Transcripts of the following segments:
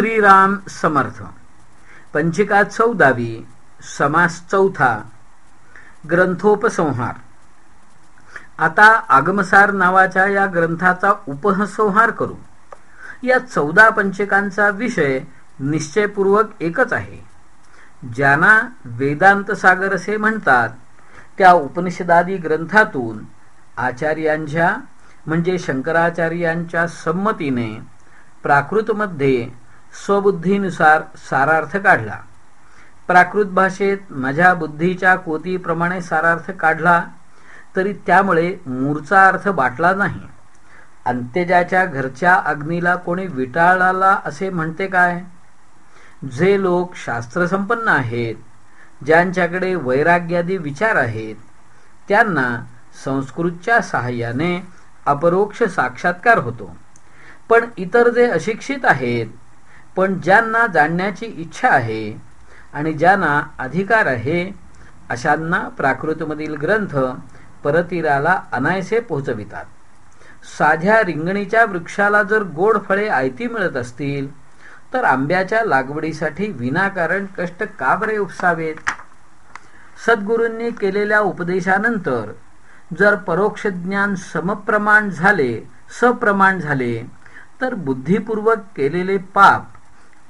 श्रीराम समर्थ. पंचिका चौदावी समास चौथा ग्रंथोपसंहार. आता आगमसार नावाच्या या ग्रंथाचा उपसंहार करू. या चौदा पंचकांचा विषय निश्चयपूर्वक एकच आहे. ज्यांना वेदांत सागर असे म्हणतात त्या उपनिषदादी ग्रंथातून आचार्यांच्या म्हणजे शंकराचार्यांच्या संमतीने प्राकृतमध्ये स्वबुद्धीनुसार सारार्थ काढला. प्राकृत भाषेत माझ्या बुद्धीच्या कोतीप्रमाणे सारार्थ काढला तरी त्यामुळे मूळचा अर्थ बाटला नाही. अंत्यजाच्या घरच्या अग्नीला कोणी विटाळाला असे म्हणते काय? जे लोक शास्त्रसंपन्न आहेत ज्यांच्याकडे वैराग्यादी विचार आहेत त्यांना संस्कृतच्या सहाय्याने अपरोक्ष साक्षात्कार होतो. पण इतर जे अशिक्षित आहेत पण ज्यांना जाणण्याची इच्छा आहे आणि ज्यांना अधिकार आहे अशांना प्राकृतमधील ग्रंथ परतीराला अनायसे पोहोचवितात. साध्या रिंगणीच्या वृक्षाला जर गोड फळे आयती मिळत असतील तर आंब्याच्या लागवडीसाठी विनाकारण कष्ट का बरे उपसावेत? सद्गुरूंनी केलेल्या उपदेशानंतर जर परोक्ष ज्ञान समप्रमाण झाले सप्रमाण झाले तर बुद्धिपूर्वक केलेले पाप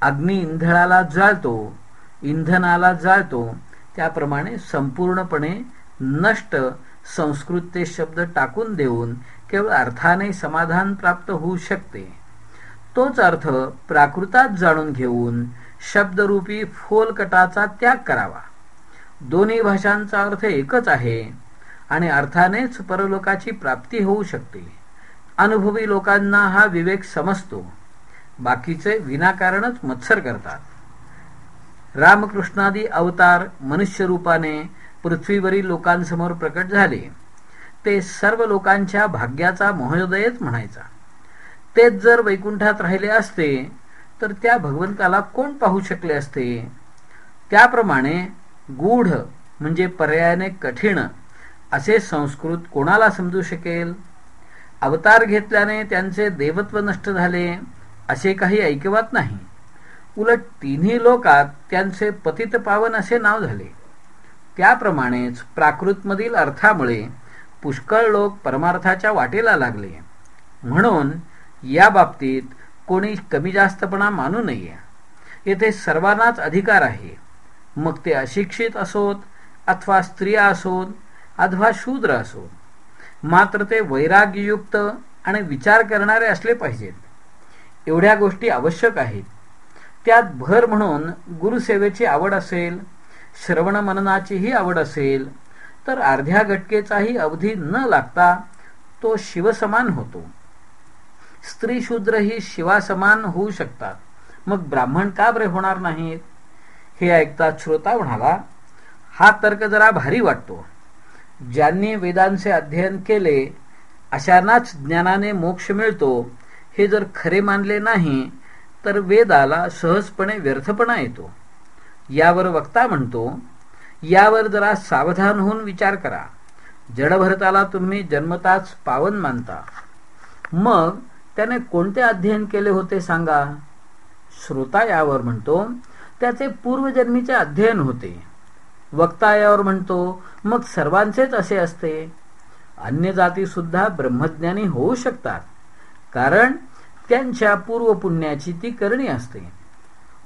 अग्नी इंधनाला जाळतो इंधनाला जाळतो त्याप्रमाणे संपूर्णपणे नष्ट संस्कृत ते शब्द टाकून देऊन केवळ अर्थाने समाधान प्राप्त होऊ शकते. तोच अर्थ प्राकृतात जाणून घेऊन शब्दरूपी फोलकटाचा त्याग करावा. दोन्ही भाषांचा अर्थ एकच आहे आणि अर्थानेच परलोकाची प्राप्ती होऊ शकते. अनुभवी लोकांना हा विवेक समजतो. बाकीचे विनाकारणच मत्सर करतात. रामकृष्णादी अवतार मनुष्य रूपाने पृथ्वीवरील लोकांसमोर प्रकट झाले. ते सर्व लोकांच्या भाग्याचा महोदयच म्हणायचा. तेच जर वैकुंठात राहिले असते तर त्या भगवंताला कोण पाहू शकले असते? त्याप्रमाणे गूढ म्हणजे पर्यायाने कठीण असे संस्कृत कोणाला समजू शकेल? अवतार घेतल्याने त्यांचे देवत्व नष्ट झाले असे काही ऐकवत नाही. उलट तिन्ही लोकात त्यांचे पतित पावन असे नाव झाले. त्याप्रमाणेच प्राकृतमधील अर्थामुळे पुष्कळ लोक परमार्थाच्या वाटेला लागले. म्हणून या बाबतीत कोणी कमी जास्तपणा मानू नये. येथे सर्वांनाच अधिकार आहे. मग ते अशिक्षित असोत अथवा स्त्रिया असोत अथवा शूद्र असोत. मात्र ते वैराग्ययुक्त आणि विचार करणारे असले पाहिजेत. एवढ्या गोष्टी आवश्यक आहेत. त्यात भर म्हणून गुरुसेवेची आवड असेल श्रवण मननाचीही आवड असेल तर अर्ध्या घटकेचाही अवधी न लागता तो शिवसमान होतो. स्त्री शूद्र ही शिवासमान होऊ शकतात. मग ब्राह्मण का बरे होणार नाहीत? हे ऐकता श्रोता म्हणाला हा तर्क जरा भारी वाटतो. ज्यांनी वेदांचे अध्ययन केले अशांनाच ज्ञानाने मोक्ष मिळतो हे जर खरे मानले नाही तर वेदाला सहजपणे व्यर्थपणा येतो. यावर वक्ता म्हणतो यावर जरा सावधान होऊन विचार करा. जडभरताला तुम्ही जन्मताच पावन मानता. मग त्याने कोणते अध्ययन केले होते सांगा? श्रोता यावर म्हणतो त्याचे पूर्वजन्मीचे अध्ययन होते. वक्ता यावर म्हणतो मग सर्वांचेच असे असते. अन्य जाती सुद्धा ब्रह्मज्ञानी होऊ शकतात. कारण त्यांच्या पूर्वपुण्याची ती करणी असते.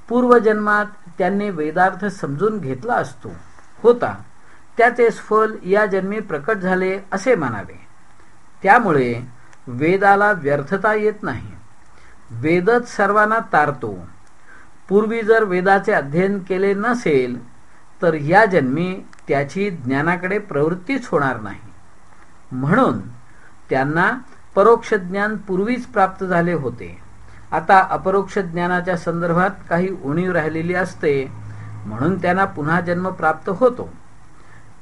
पूर्वजन्मात त्यांनी वेदार्थ समजून घेतला असतो. होता. त्याचे फल या जन्मी प्रकट झाले असे मानावे त्यामुळे वेदाला व्यर्थता येत नाही. वेदच सर्वांना तारतो. पूर्वी जर वेदाचे अध्ययन केले नसेल तर या जन्मी त्याची ज्ञानाकडे प्रवृत्तीच होणार नाही. म्हणून त्यांना परोक्ष ज्ञान पूर्वीच प्राप्त झाले होते. आता अपरोक्ष ज्ञानाच्या संदर्भात काही उणीव राहिलेली असते म्हणून त्यांना पुन्हा जन्म प्राप्त होतो.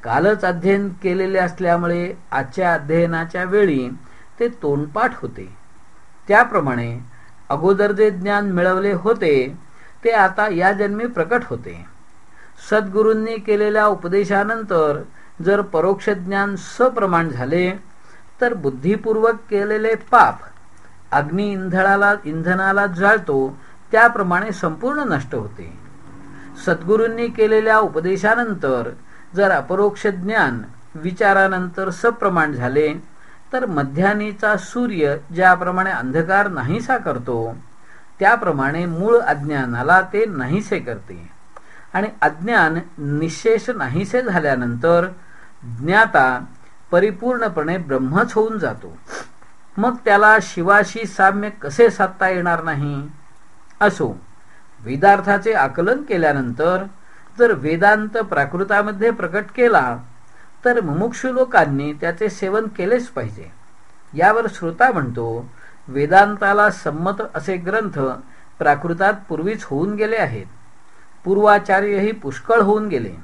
कालच अध्ययन केलेले असल्यामुळे आजच्या अध्ययनाच्या वेळी ते तोंडपाठ होते. त्याप्रमाणे अगोदर जे ज्ञान मिळवले होते ते आता या जन्मी प्रकट होते. सद्गुरूंनी केलेल्या उपदेशानंतर जर परोक्ष ज्ञान सप्रमाण झाले तर बुद्धिपूर्वक केलेले पाप अग्नि इंधनाला इंधनाला जाळतो त्याप्रमाणे संपूर्ण नष्ट होते. सद्गुरूंनी केलेल्या उपदेशानंतर जर अपरोक्ष ज्ञान विचारानंतर सप्रमाण झाले तर मध्यानीचा सूर्य ज्याप्रमाणे अंधकार नाहीसा करतो त्याप्रमाणे मूळ अज्ञानाला ते नाहीसे करते. आणि अज्ञान निशेष नाहीसे झाल्यानंतर ज्ञाता परिपूर्णपणे ब्रह्मच होऊन जातो. मग त्याला शिवाशी साम्य कसे साधता येणार नाही? असो वेदार्थाचे आकलन केल्यानंतर जर वेदांत प्राकृतामध्ये प्रकट केला तर मुमुक्षु लोकांनी त्याचे सेवन केलेच पाहिजे. यावर श्रोता म्हणतो वेदांताला संमत असे ग्रंथ प्राकृतात पूर्वीच होऊन गेले आहेत. पूर्वाचार्यही पुष्कळ होऊन गेले.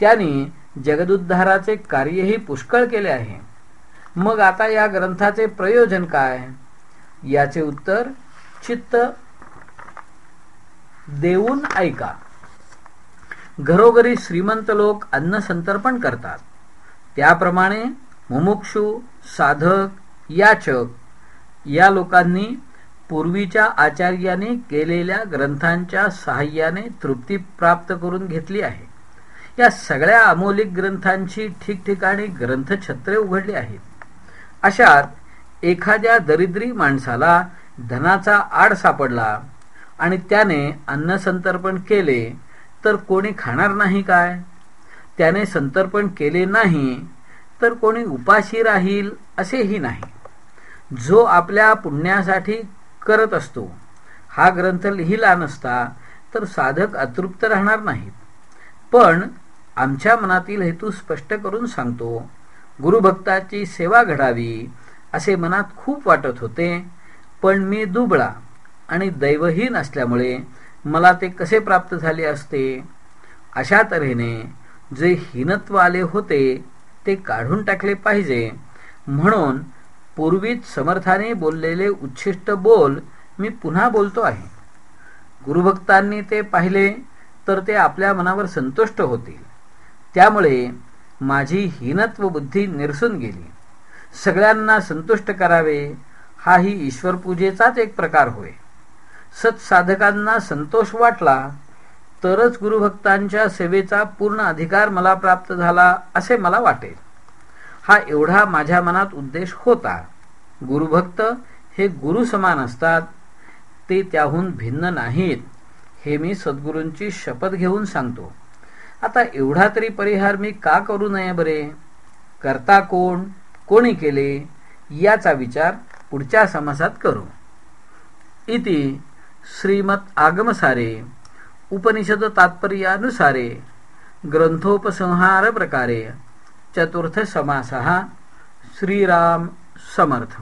त्यांनी जगदुद्धाराचे कार्यही पुष्कळ केले आहे. मग आता या ग्रंथाचे प्रयोजन काय? याचे उत्तर चित्त देऊन ऐका. घरोघरी श्रीमंत लोक अन्न संतर्पण करतात. त्याप्रमाणे मुमुक्षु साधक याचक या लोकांनी पूर्वीच्या आचार्याने केलेल्या ग्रंथांच्या सहाय्याने तृप्ती प्राप्त करून घेतली आहे. या सगळ्या अमोलिक ग्रंथांची ठिकठिकाणी ग्रंथछत्रे उघडली आहेत. अशात एखाद्या दरिद्री माणसाला धनाचा आड सापडला आणि त्याने अन्न संतर्पण केले तर कोणी खाणार नाही काय? त्याने संतर्पण केले नाही तर कोणी उपाशी राहील असेही नाही. जो आपल्या पुण्यासाठी करत असतो हा ग्रंथ लिहिला नसता तर साधक अतृप्त राहणार नाहीत. पण आमच्या मनातील हेतू स्पष्ट करून सांगतो. गुरुभक्ताची सेवा घडावी असे मनात खूप वाटत होते. पण मी दुबळा आणि दैवहीन असल्यामुळे मला ते कसे प्राप्त झाले असते? अशा तऱ्हेने जे हीनत्व आले होते ते काढून टाकले पाहिजे. म्हणून पूर्वीच समर्थाने बोललेले उच्छिष्ट बोल मी पुन्हा बोलतो आहे. गुरुभक्तांनी ते पाहिले तर ते आपल्या मनावर संतुष्ट होतील. त्यामुळे माझी हीनत्व बुद्धी निरसून गेली. सगळ्यांना संतुष्ट करावे हाही ईश्वरपूजेचाच एक प्रकार होय. सत्साधकांना संतोष वाटला तरच गुरुभक्तांच्या सेवेचा पूर्ण अधिकार मला प्राप्त झाला असे मला वाटेल हा एवढा माझ्या मनात उद्देश होता. गुरुभक्त हे गुरु समान असतात ते त्याहून भिन्न नाहीत हे मी सद्गुरूंची शपथ घेऊन सांगतो. आता एवढा तरी परिहार मी का करू नये बरे? करता कोण? कोणी केले? याचा विचार पुढच्या समासात करू. इति श्रीमत आगमसारे उपनिषद तात्पर्यानुसारे ग्रंथोपसंहार प्रकारे चतुर्थ समासः श्रीराम समर्थ।